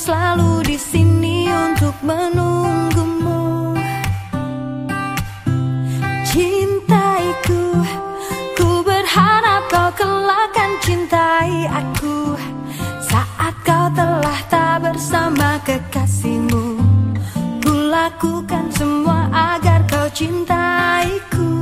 selalu di sini untuk menunggumu. Cintaiku, ku berharap kau kelak kan cintai aku saat kau telah tak bersama kekasihmu. Kulakukan semua agar kau cintaiku.